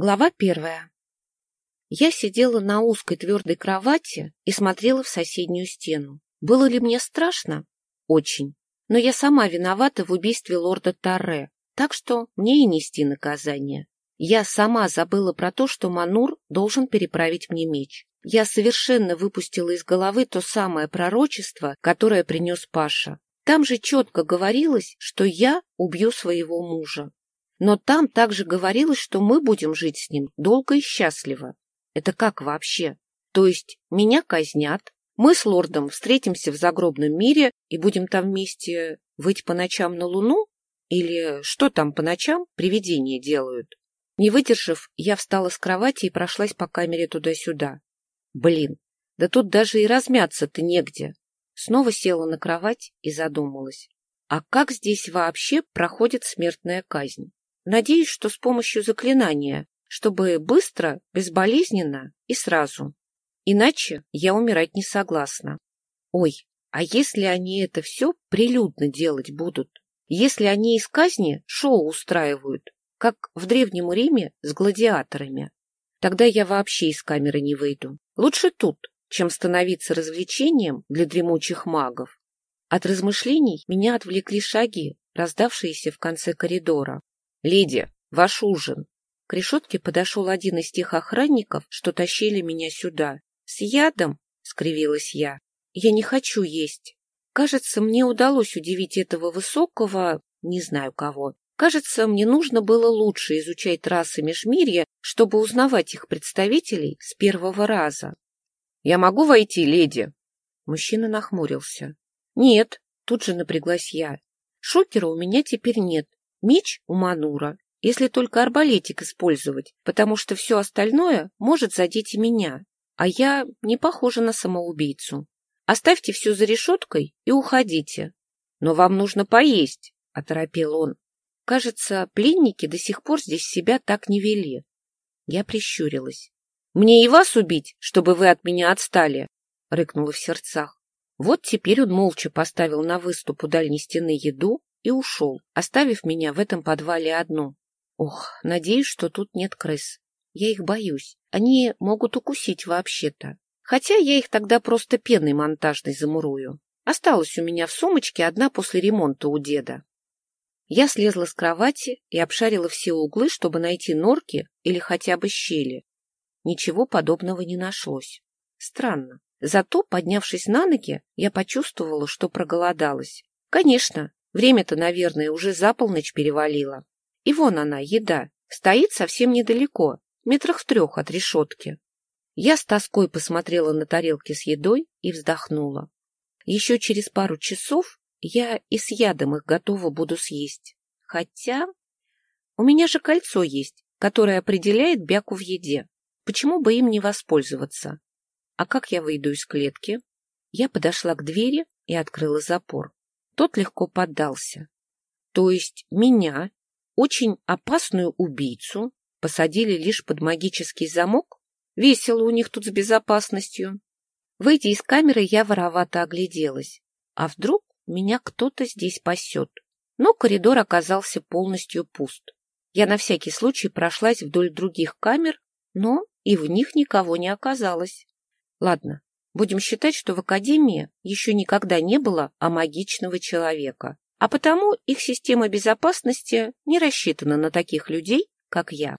Глава первая. Я сидела на узкой твердой кровати и смотрела в соседнюю стену. Было ли мне страшно? Очень. Но я сама виновата в убийстве лорда Тарре, так что мне и нести наказание. Я сама забыла про то, что Манур должен переправить мне меч. Я совершенно выпустила из головы то самое пророчество, которое принес Паша. Там же четко говорилось, что я убью своего мужа. Но там также говорилось, что мы будем жить с ним долго и счастливо. Это как вообще? То есть меня казнят, мы с лордом встретимся в загробном мире и будем там вместе выть по ночам на луну? Или что там по ночам привидения делают? Не выдержав, я встала с кровати и прошлась по камере туда-сюда. Блин, да тут даже и размяться-то негде. Снова села на кровать и задумалась. А как здесь вообще проходит смертная казнь? Надеюсь, что с помощью заклинания, чтобы быстро, безболезненно и сразу. Иначе я умирать не согласна. Ой, а если они это все прилюдно делать будут? Если они из казни шоу устраивают, как в Древнем Риме с гладиаторами, тогда я вообще из камеры не выйду. Лучше тут, чем становиться развлечением для дремучих магов. От размышлений меня отвлекли шаги, раздавшиеся в конце коридора. «Лидия, ваш ужин!» К решетке подошел один из тех охранников, что тащили меня сюда. «С ядом?» — скривилась я. «Я не хочу есть. Кажется, мне удалось удивить этого высокого, не знаю кого. Кажется, мне нужно было лучше изучать расы Межмирья, чтобы узнавать их представителей с первого раза». «Я могу войти, леди?» Мужчина нахмурился. «Нет», — тут же напряглась я. «Шокера у меня теперь нет, Меч у Манура, если только арбалетик использовать, потому что все остальное может задеть и меня, а я не похожа на самоубийцу. Оставьте все за решеткой и уходите. Но вам нужно поесть, — оторопел он. Кажется, пленники до сих пор здесь себя так не вели. Я прищурилась. «Мне и вас убить, чтобы вы от меня отстали!» — рыкнула в сердцах. Вот теперь он молча поставил на выступ у дальней стены еду, и ушел, оставив меня в этом подвале одну. Ох, надеюсь, что тут нет крыс. Я их боюсь. Они могут укусить вообще-то. Хотя я их тогда просто пеной монтажной замурую. Осталась у меня в сумочке одна после ремонта у деда. Я слезла с кровати и обшарила все углы, чтобы найти норки или хотя бы щели. Ничего подобного не нашлось. Странно. Зато, поднявшись на ноги, я почувствовала, что проголодалась. Конечно, Время-то, наверное, уже за полночь перевалило. И вон она, еда, стоит совсем недалеко, метрах в трех от решетки. Я с тоской посмотрела на тарелки с едой и вздохнула. Еще через пару часов я и с ядом их готова буду съесть. Хотя у меня же кольцо есть, которое определяет бяку в еде. Почему бы им не воспользоваться? А как я выйду из клетки? Я подошла к двери и открыла запор. Тот легко поддался. То есть меня, очень опасную убийцу, посадили лишь под магический замок? Весело у них тут с безопасностью. Выйдя из камеры, я воровато огляделась. А вдруг меня кто-то здесь пасет? Но коридор оказался полностью пуст. Я на всякий случай прошлась вдоль других камер, но и в них никого не оказалось. Ладно, Будем считать, что в Академии еще никогда не было амагичного человека, а потому их система безопасности не рассчитана на таких людей, как я.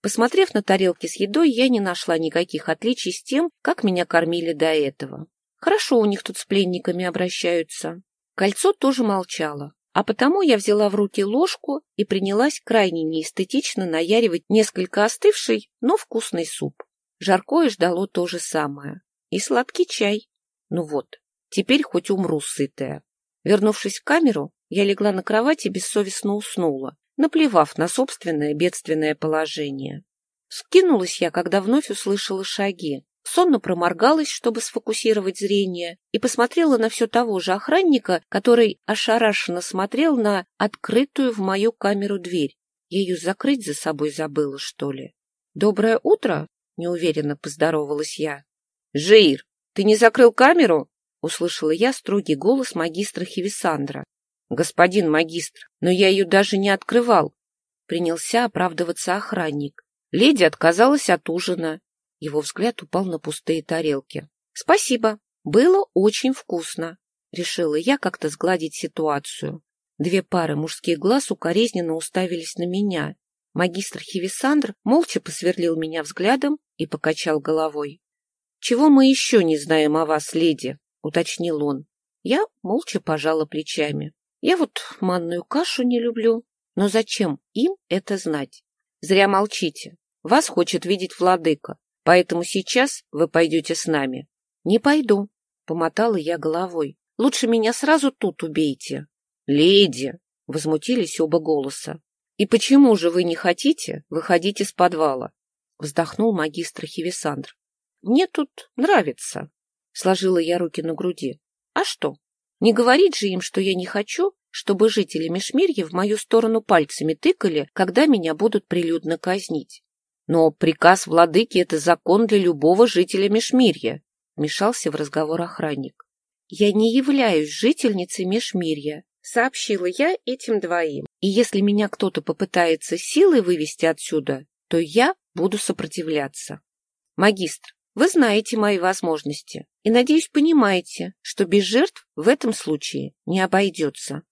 Посмотрев на тарелки с едой, я не нашла никаких отличий с тем, как меня кормили до этого. Хорошо у них тут с пленниками обращаются. Кольцо тоже молчало, а потому я взяла в руки ложку и принялась крайне неэстетично наяривать несколько остывший, но вкусный суп. Жаркое ждало то же самое и сладкий чай. Ну вот, теперь хоть умру сытая. Вернувшись в камеру, я легла на кровать и бессовестно уснула, наплевав на собственное бедственное положение. Скинулась я, когда вновь услышала шаги. Сонно проморгалась, чтобы сфокусировать зрение, и посмотрела на все того же охранника, который ошарашенно смотрел на открытую в мою камеру дверь. Я ее закрыть за собой забыла, что ли? «Доброе утро!» — неуверенно поздоровалась я. «Жеир, ты не закрыл камеру?» — услышала я строгий голос магистра Хивисандра. «Господин магистр, но я ее даже не открывал!» Принялся оправдываться охранник. Леди отказалась от ужина. Его взгляд упал на пустые тарелки. Спасибо. Было очень вкусно. Решила я как-то сгладить ситуацию. Две пары мужских глаз укоризненно уставились на меня. Магистр Хивисандр молча посверлил меня взглядом и покачал головой. — Чего мы еще не знаем о вас, леди? — уточнил он. Я молча пожала плечами. Я вот манную кашу не люблю. Но зачем им это знать? Зря молчите. Вас хочет видеть владыка. Поэтому сейчас вы пойдете с нами. Не пойду, — помотала я головой. Лучше меня сразу тут убейте. Леди, — возмутились оба голоса. И почему же вы не хотите выходить из подвала? Вздохнул магистр Хивисандр. Мне тут нравится. Сложила я руки на груди. А что? Не говорить же им, что я не хочу, чтобы жители Межмирья в мою сторону пальцами тыкали, когда меня будут прилюдно казнить. Но приказ владыки — это закон для любого жителя Межмирья, — вмешался в разговор охранник. Я не являюсь жительницей Межмирья, — сообщила я этим двоим. И если меня кто-то попытается силой вывести отсюда, то я буду сопротивляться. Магистр, вы знаете мои возможности и, надеюсь, понимаете, что без жертв в этом случае не обойдется.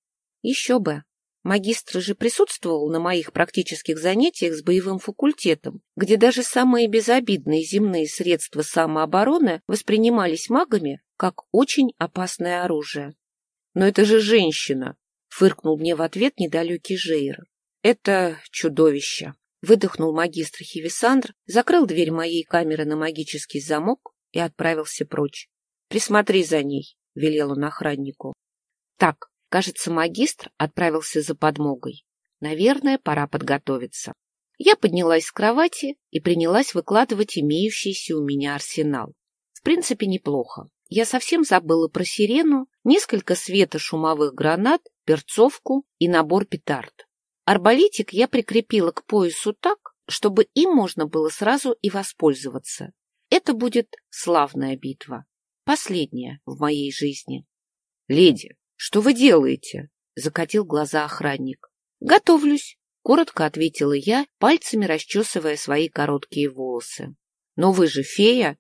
Еще бы. Магистр же присутствовал на моих практических занятиях с боевым факультетом, где даже самые безобидные земные средства самообороны воспринимались магами как очень опасное оружие. «Но это же женщина!» — фыркнул мне в ответ недалекий Жейр. «Это чудовище!» — выдохнул магистр Хивисандр, закрыл дверь моей камеры на магический замок и отправился прочь. «Присмотри за ней», — велел он охраннику. «Так, Кажется, магистр отправился за подмогой. Наверное, пора подготовиться. Я поднялась с кровати и принялась выкладывать имеющийся у меня арсенал. В принципе, неплохо. Я совсем забыла про сирену, несколько светошумовых гранат, перцовку и набор петард. Арбалетик я прикрепила к поясу так, чтобы им можно было сразу и воспользоваться. Это будет славная битва. Последняя в моей жизни. — Леди, «Что вы делаете?» — закатил глаза охранник. «Готовлюсь», — коротко ответила я, пальцами расчесывая свои короткие волосы. «Но вы же фея.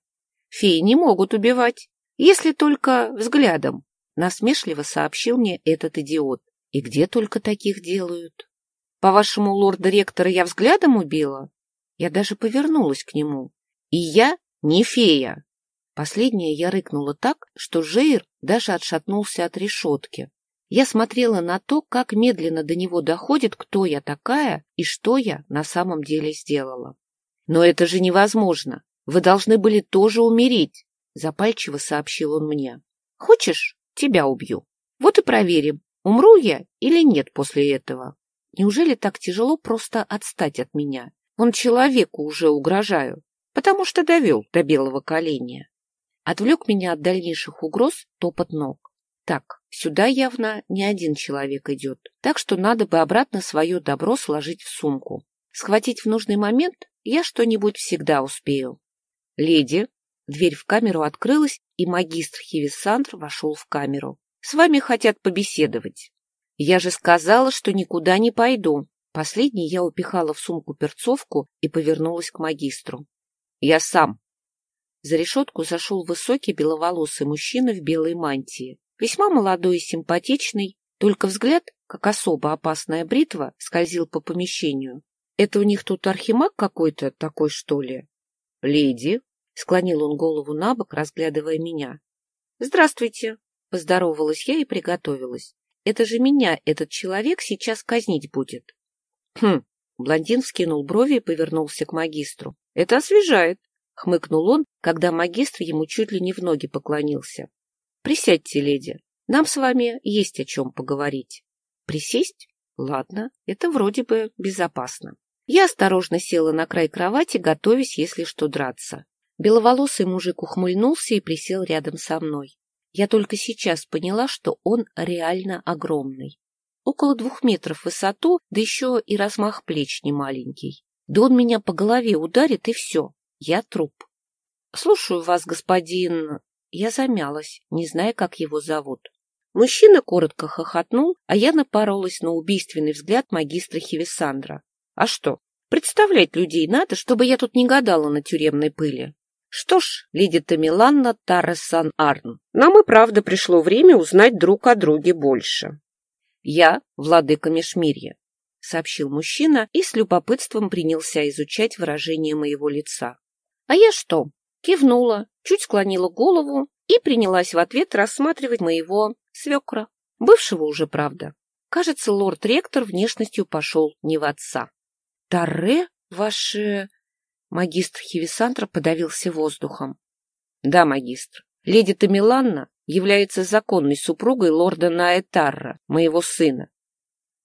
Феи не могут убивать, если только взглядом», — насмешливо сообщил мне этот идиот. «И где только таких делают?» «По-вашему, лорда-ректора я взглядом убила?» Я даже повернулась к нему. «И я не фея!» Последнее я рыкнула так, что Жейр даже отшатнулся от решетки. Я смотрела на то, как медленно до него доходит, кто я такая и что я на самом деле сделала. «Но это же невозможно! Вы должны были тоже умереть!» — запальчиво сообщил он мне. «Хочешь, тебя убью? Вот и проверим, умру я или нет после этого. Неужели так тяжело просто отстать от меня? Он человеку уже угрожаю, потому что довел до белого коленя. Отвлек меня от дальнейших угроз топот ног. Так, сюда явно не один человек идет, так что надо бы обратно свое добро сложить в сумку. Схватить в нужный момент я что-нибудь всегда успею. Леди, дверь в камеру открылась, и магистр Хивисандр вошел в камеру. С вами хотят побеседовать. Я же сказала, что никуда не пойду. Последний я упихала в сумку перцовку и повернулась к магистру. Я сам, за решетку зашел высокий беловолосый мужчина в белой мантии. Весьма молодой и симпатичный, только взгляд, как особо опасная бритва, скользил по помещению. Это у них тут архимаг какой-то такой, что ли? — Леди, — склонил он голову на бок, разглядывая меня. — Здравствуйте, — поздоровалась я и приготовилась. Это же меня этот человек сейчас казнить будет. — Хм, блондин вскинул брови и повернулся к магистру. — Это освежает хмыкнул он, когда магистр ему чуть ли не в ноги поклонился. Присядьте, леди, нам с вами есть о чем поговорить. Присесть? Ладно, это вроде бы безопасно. Я осторожно села на край кровати, готовясь, если что, драться. Беловолосый мужик ухмыльнулся и присел рядом со мной. Я только сейчас поняла, что он реально огромный. Около двух метров в высоту, да еще и размах плеч не маленький. Да он меня по голове ударит, и все. Я труп. Слушаю вас, господин... Я замялась, не зная, как его зовут. Мужчина коротко хохотнул, а я напоролась на убийственный взгляд магистра Хивисандра. А что? Представлять людей надо, чтобы я тут не гадала на тюремной пыли. Что ж, леди Тамиланна Тарресан Арн, нам и правда пришло время узнать друг о друге больше. Я владыка Межмирья, — сообщил мужчина и с любопытством принялся изучать выражение моего лица. А я что? Кивнула, чуть склонила голову и принялась в ответ рассматривать моего свекра, бывшего уже, правда. Кажется, лорд-ректор внешностью пошел не в отца. — Тарре, ваше... Магистр Хивисантра подавился воздухом. — Да, магистр. Леди Тамиланна является законной супругой лорда Наэтарра, моего сына.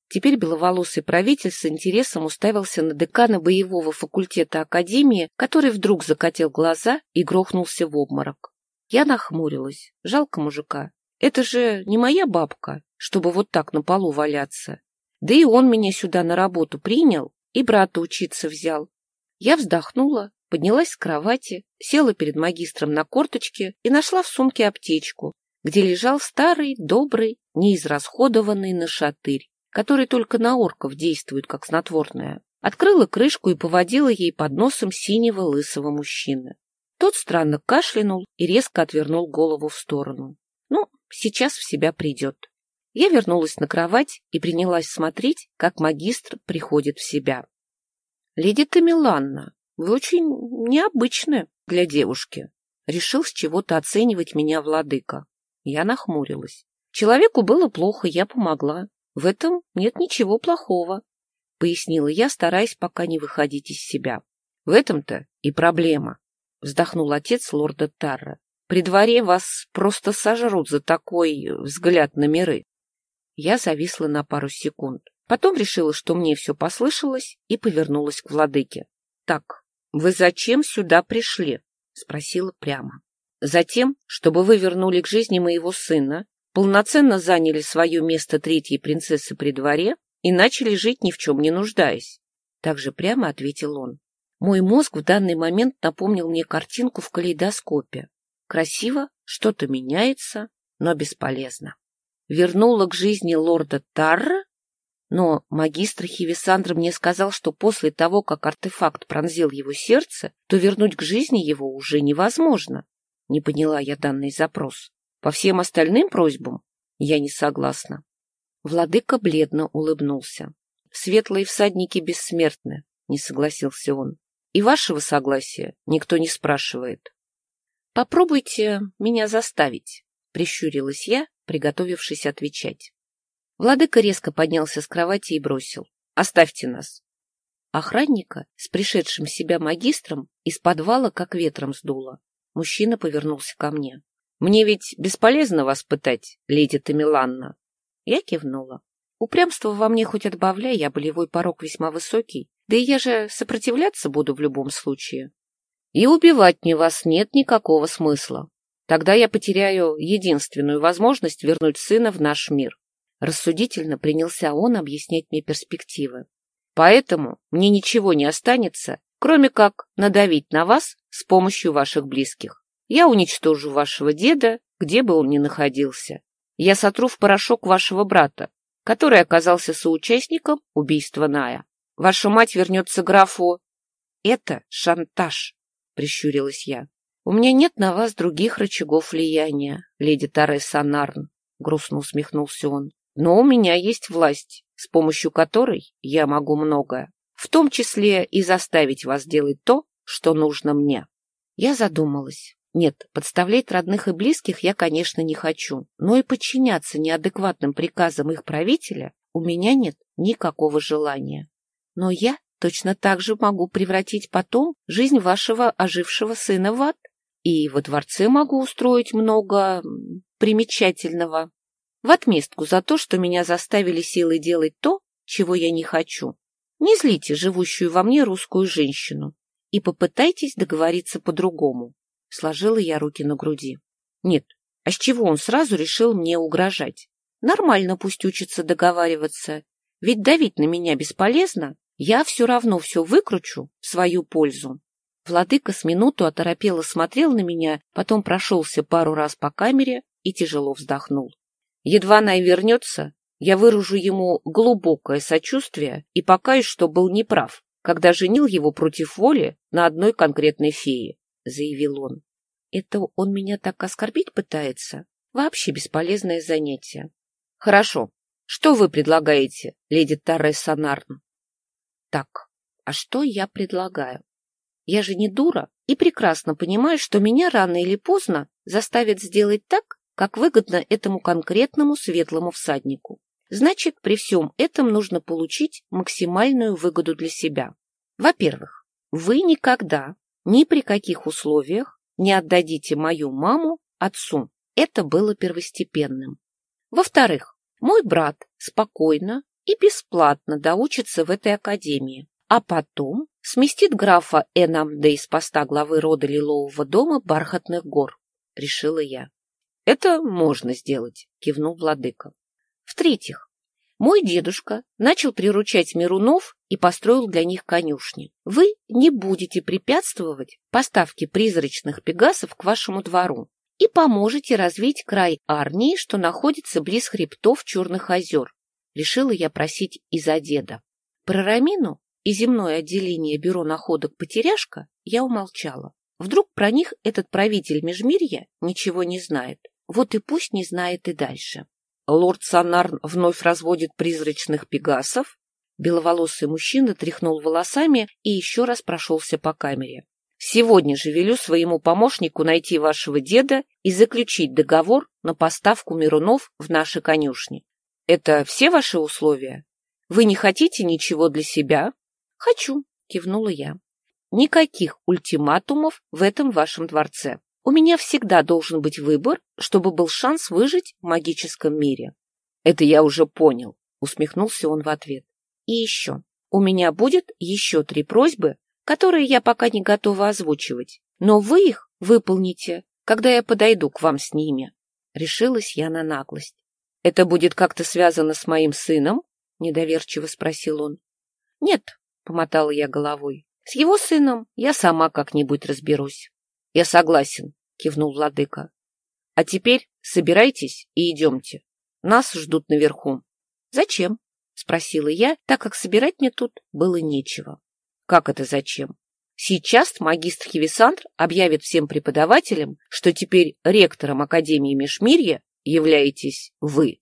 Теперь беловолосый правитель с интересом уставился на декана боевого факультета Академии, который вдруг закатил глаза и грохнулся в обморок. Я нахмурилась. Жалко мужика. Это же не моя бабка, чтобы вот так на полу валяться. Да и он меня сюда на работу принял и брата учиться взял. Я вздохнула, поднялась с кровати, села перед магистром на корточке и нашла в сумке аптечку, где лежал старый, добрый, неизрасходованный нашатырь, который только на орков действует как снотворное. Открыла крышку и поводила ей под носом синего лысого мужчины. Тот странно кашлянул и резко отвернул голову в сторону. Ну, сейчас в себя придет. Я вернулась на кровать и принялась смотреть, как магистр приходит в себя. — Леди Тамиланна, вы очень необычны для девушки. Решил с чего-то оценивать меня владыка. Я нахмурилась. Человеку было плохо, я помогла. В этом нет ничего плохого, — пояснила я, стараясь пока не выходить из себя. В этом-то и проблема, — вздохнул отец лорда Тарра. При дворе вас просто сожрут за такой взгляд на миры. Я зависла на пару секунд. Потом решила, что мне все послышалось, и повернулась к владыке. — Так, вы зачем сюда пришли? — спросила прямо. — Затем, чтобы вы вернули к жизни моего сына, полноценно заняли свое место третьей принцессы при дворе и начали жить ни в чем не нуждаясь. Так же прямо ответил он. Мой мозг в данный момент напомнил мне картинку в калейдоскопе. Красиво, что-то меняется, но бесполезно. Вернула к жизни лорда Тарра? Но магистр Хивисандр мне сказал, что после того, как артефакт пронзил его сердце, то вернуть к жизни его уже невозможно. Не поняла я данный запрос. По всем остальным просьбам я не согласна. Владыка бледно улыбнулся. Светлые всадники бессмертны, не согласился он. И вашего согласия никто не спрашивает. Попробуйте меня заставить, прищурилась я, приготовившись отвечать. Владыка резко поднялся с кровати и бросил. Оставьте нас. Охранника с пришедшим себя магистром из подвала как ветром сдуло. Мужчина повернулся ко мне. Мне ведь бесполезно вас пытать, леди Тамиланна. Я кивнула. Упрямство во мне хоть отбавляй, я болевой порог весьма высокий, да и я же сопротивляться буду в любом случае. И убивать мне вас нет никакого смысла. Тогда я потеряю единственную возможность вернуть сына в наш мир. Рассудительно принялся он объяснять мне перспективы. Поэтому мне ничего не останется, кроме как надавить на вас с помощью ваших близких. Я уничтожу вашего деда, где бы он ни находился. Я сотру в порошок вашего брата, который оказался соучастником убийства Ная. Ваша мать вернется графу... Это шантаж, прищурилась я. У меня нет на вас других рычагов влияния, леди Тареса Нарн, грустно усмехнулся он. Но у меня есть власть, с помощью которой я могу многое, в том числе и заставить вас делать то, что нужно мне. Я задумалась. Нет, подставлять родных и близких я, конечно, не хочу, но и подчиняться неадекватным приказам их правителя у меня нет никакого желания. Но я точно так же могу превратить потом жизнь вашего ожившего сына в ад, и во дворце могу устроить много примечательного. В отместку за то, что меня заставили силой делать то, чего я не хочу. Не злите живущую во мне русскую женщину и попытайтесь договориться по-другому. Сложила я руки на груди. Нет, а с чего он сразу решил мне угрожать? Нормально пусть учится договариваться. Ведь давить на меня бесполезно. Я все равно все выкручу в свою пользу. Владыка с минуту оторопело смотрел на меня, потом прошелся пару раз по камере и тяжело вздохнул. Едва Най вернется, я выражу ему глубокое сочувствие и покаюсь, что был неправ, когда женил его против воли на одной конкретной фее, заявил он. Это он меня так оскорбить пытается? Вообще бесполезное занятие. Хорошо. Что вы предлагаете, леди Нарн? Так, а что я предлагаю? Я же не дура и прекрасно понимаю, что меня рано или поздно заставят сделать так, как выгодно этому конкретному светлому всаднику. Значит, при всем этом нужно получить максимальную выгоду для себя. Во-первых, вы никогда, ни при каких условиях не отдадите мою маму отцу. Это было первостепенным. Во-вторых, мой брат спокойно и бесплатно доучится в этой академии, а потом сместит графа Энамде из поста главы рода Лилового дома Бархатных гор, решила я. Это можно сделать, кивнул владыка. В-третьих, мой дедушка начал приручать Мирунов и построил для них конюшни. Вы не будете препятствовать поставке призрачных пегасов к вашему двору и поможете развить край Арнии, что находится близ хребтов Черных озер. Решила я просить из-за деда. Про Рамину и земное отделение бюро находок «Потеряшка» я умолчала. Вдруг про них этот правитель Межмирья ничего не знает. Вот и пусть не знает и дальше. Лорд Санарн вновь разводит призрачных пегасов. Беловолосый мужчина тряхнул волосами и еще раз прошелся по камере. Сегодня же велю своему помощнику найти вашего деда и заключить договор на поставку Мирунов в наши конюшни. Это все ваши условия? Вы не хотите ничего для себя? Хочу, кивнула я. Никаких ультиматумов в этом вашем дворце. У меня всегда должен быть выбор, чтобы был шанс выжить в магическом мире. Это я уже понял, усмехнулся он в ответ. И еще. У меня будет еще три просьбы, которые я пока не готова озвучивать. Но вы их выполните, когда я подойду к вам с ними. Решилась я на наглость. Это будет как-то связано с моим сыном? Недоверчиво спросил он. Нет, помотала я головой. С его сыном я сама как-нибудь разберусь. Я согласен, кивнул владыка. А теперь собирайтесь и идемте. Нас ждут наверху. Зачем? спросила я, так как собирать мне тут было нечего. Как это зачем? Сейчас магистр Хивисандр объявит всем преподавателям, что теперь ректором Академии Межмирья являетесь вы.